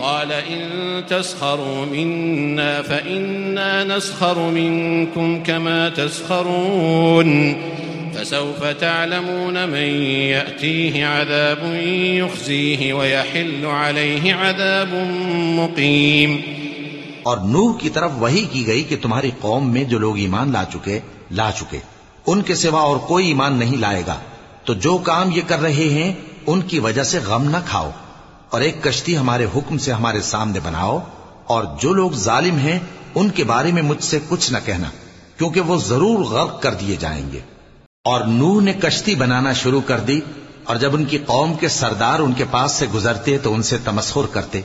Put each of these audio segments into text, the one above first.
قال إن تسخروا منا فإنا نسخر منكم كما تسخرون فسوف تعلمون من يأتيه عذاب يخزيه ويحل عليه عذاب مقيم اور نوح کی طرف وہی کی گئی کہ تمہاری قوم میں جو لوگ ایمان لا چکے لا چکے۔ ان کے سوا اور کوئی ایمان نہیں لائے گا۔ تو جو کام یہ کر رہے ہیں، ان کی وجہ سے غم نہ کھاؤ۔ اور ایک کشتی ہمارے حکم سے ہمارے سامنے بناؤ اور جو لوگ ظالم ہیں، ان کے بارے میں مجھ سے کچھ نہ کہنا، کیونکہ وہ ضرور غرق کر دیے جائیں گے۔ اور نوح نے کشتی بنانا شروع کر دی، اور جب ان کی قوم کے سردار ان کے پاس سے گزرتے تو ان سے تمسخر کرتے۔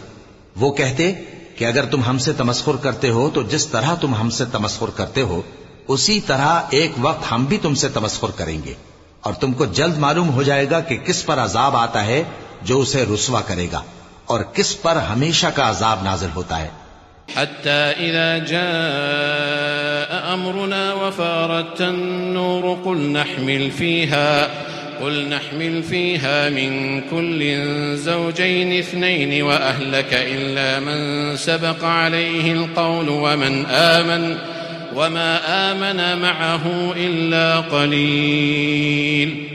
وہ کہتے کہ اگر تم ہم سے تمسخر کرتے ہو تو جس طرح تم ہم سے تمسخر کرتے ہو، اسی طرح ایک وقت ہم بھی تم سے تمسخر کریں گے۔ اور تم کو جلد معلوم ہو جائے گا کہ کس پر عذاب آتا ہے جو اسے رسوا کرے گا اور کس پر ہمیشہ کا عذاب نازل ہوتا ہے۔ حتى إذا جاء أمرنا وفارت النور قل نحمل فيها، قل نحمل فيها من كل زوجين اثنين وأهلك إلا من سبق عليه القول ومن آمن، وما آمن معه إلا قليل۔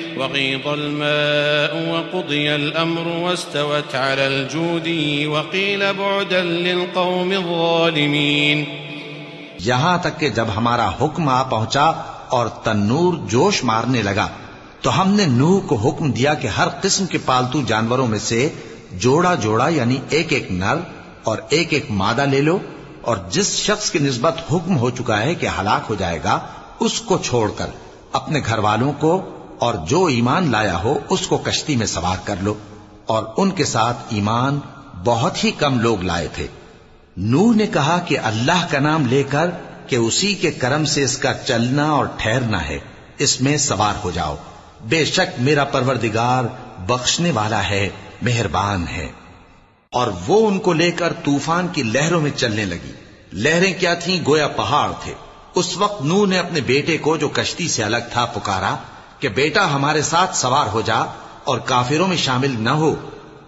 وغيض الماء وقضي الأمر واستوت على الجود وقيل بعدا للقوم الظالمين. یہاں تک کہ جب ہمارا حکم آ پہنچا اور تنور جوش مارنے لگا، تو ہم نے نوح کو حکم دیا کہ ہر قسم کے پالتو جانوروں میں سے جوڑا جوڑا یعنی ایک ایک نر اور ایک ایک مادہ لے لو اور جس شخص کی نسبت حکم ہو چکا ہے کہ ہلاک ہو جائے گا، اس کو چھوڑ کر اپنے گھر والوں کو اور جو ایمان لایا ہو اس کو کشتی میں سوار کر لو۔ اور ان کے ساتھ ایمان بہت ہی کم لوگ لائے تھے۔ نوح نے کہا کہ اللہ کا نام لے کر کہ اسی کے کرم سے اس کا چلنا اور ٹھہرنا ہے۔ اس میں سوار ہو جاؤ۔ بے شک میرا پروردگار بخشنے والا ہے، مہربان ہے۔ اور وہ ان کو لے کر طوفان کی لہروں میں چلنے لگی۔ لہریں کیا تھیں؟ گویا پہاڑ تھے۔ اس وقت نو نے اپنے بیٹے کو جو کشتی سے الگ تھا پکارا کہ بیٹا ہمارے ساتھ سوار ہو جا اور کافروں میں شامل نہ ہو۔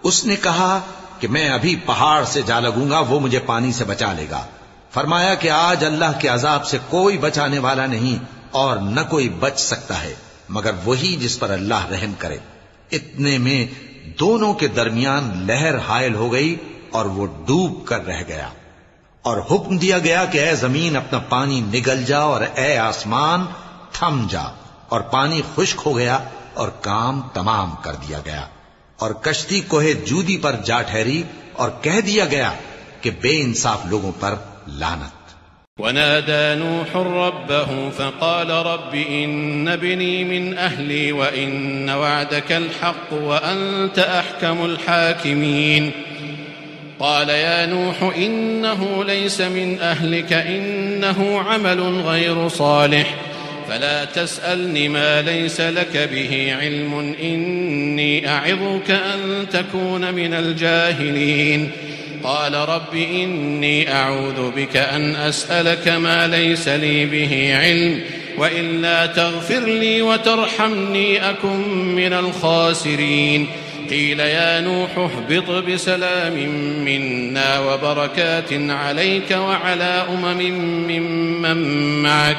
اس نے کہا کہ میں ابھی پہاڑ سے جا لگوں گا، وہ مجھے پانی سے بچا لے گا۔ فرمایا کہ آج اللہ کے عذاب سے کوئی بچانے والا نہیں اور نہ کوئی بچ سکتا ہے، مگر وہی جس پر اللہ رحم کرے۔ اتنے میں دونوں کے درمیان لہر حائل ہو گئی اور وہ ڈوب کر رہ گیا۔ اور حکم دیا گیا کہ اے زمین، اپنا پانی نگل جا اور اے آسمان، تھم جا۔ اور پانی خشک ہو گیا اور کام تمام کر دیا گیا۔ اور کشتی کوہ جودی پر جا ٹھہری اور کہہ دیا گیا کہ بے انصاف لوگوں پر لانت ونادى نوح ربه فقال رب إن ابني من أهلي وإن وعدك الحق وأنت أحكم الحاكمين۔ قال يا نوح إنه ليس من أهلك إنه عمل غير صالح۔ فلا تسألني ما ليس لك به علم. إني أعظك أن تكون من الجاهلين. قال رب إني أعوذ بك أن أسألك ما ليس لي به علم. وإلا تغفر لي وترحمني أكن من الخاسرين. قيل يا نوح اهبط بسلام منا وبركات عليك وعلى أمم ممن معك.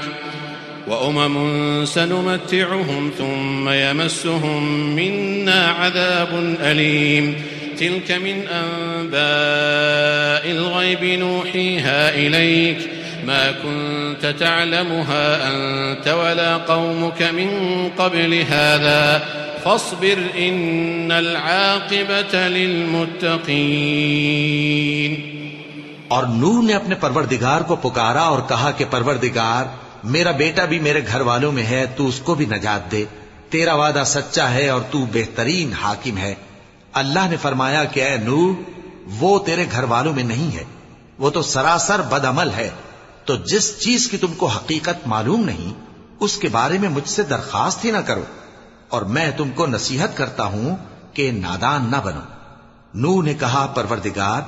وأمم سنمتعهم ثم يمسهم منا عذاب أليم. تلك من أنباء الغيب نوحيها إليك. ما كنت تعلمها أنت ولا قومك من قبل هذا. فاصبر إن العاقبة للمتقين. اور نوح نے اپنے پروردگار کو پکارا اور کہا کہ پروردگار میرا بیٹا بھی میرے گھر والوں میں ہے، تو اس کو بھی نجات دے۔ تیرا وعدہ سچا ہے اور تو بہترین حاکم ہے۔ اللہ نے فرمایا کہ اے نوح وہ تیرے گھر والوں میں نہیں ہے۔ وہ تو سراسر بد عمل ہے۔ تو جس چیز کی تم کو حقیقت معلوم نہیں، اس کے بارے میں مجھ سے درخواست ہی نہ کرو۔ اور میں تم کو نصیحت کرتا ہوں کہ نادان نہ بنو۔ نو نے کہا، پروردگار،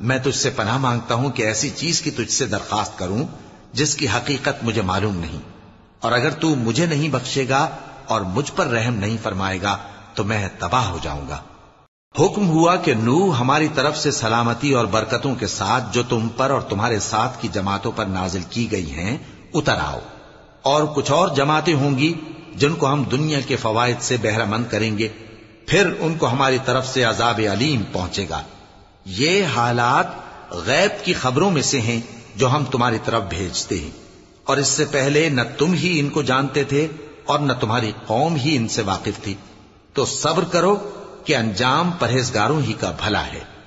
میں تجھ سے پناہ مانگتا ہوں کہ ایسی چیز کی تجھ سے درخواست کروں۔ جس کی حقیقت مجھے معلوم نہیں۔ اور اگر تو مجھے نہیں بخشے گا اور مجھ پر رحم نہیں فرمائے گا، تو میں تباہ ہو جاؤں گا۔ حکم ہوا کہ نو ہماری طرف سے سلامتی اور برکتوں کے ساتھ جو تم پر اور تمہارے ساتھ کی جماعتوں پر نازل کی گئی ہیں، اتر آؤ۔ اور کچھ اور جماعتیں ہوں گی جن کو ہم دنیا کے فوائد سے بہرہ مند کریں گے۔ پھر ان کو ہماری طرف سے عذاب علیم پہنچے گا۔ یہ حالات غیب کی خبروں میں سے ہیں۔ جو ہم تمہاری طرف بھیجتے ہیں۔ اور اس سے پہلے نہ تم ہی ان کو جانتے تھے اور نہ تمہاری قوم ہی ان سے واقف تھی۔ تو صبر کرو کہ انجام پرہیزگاروں ہی کا بھلا ہے۔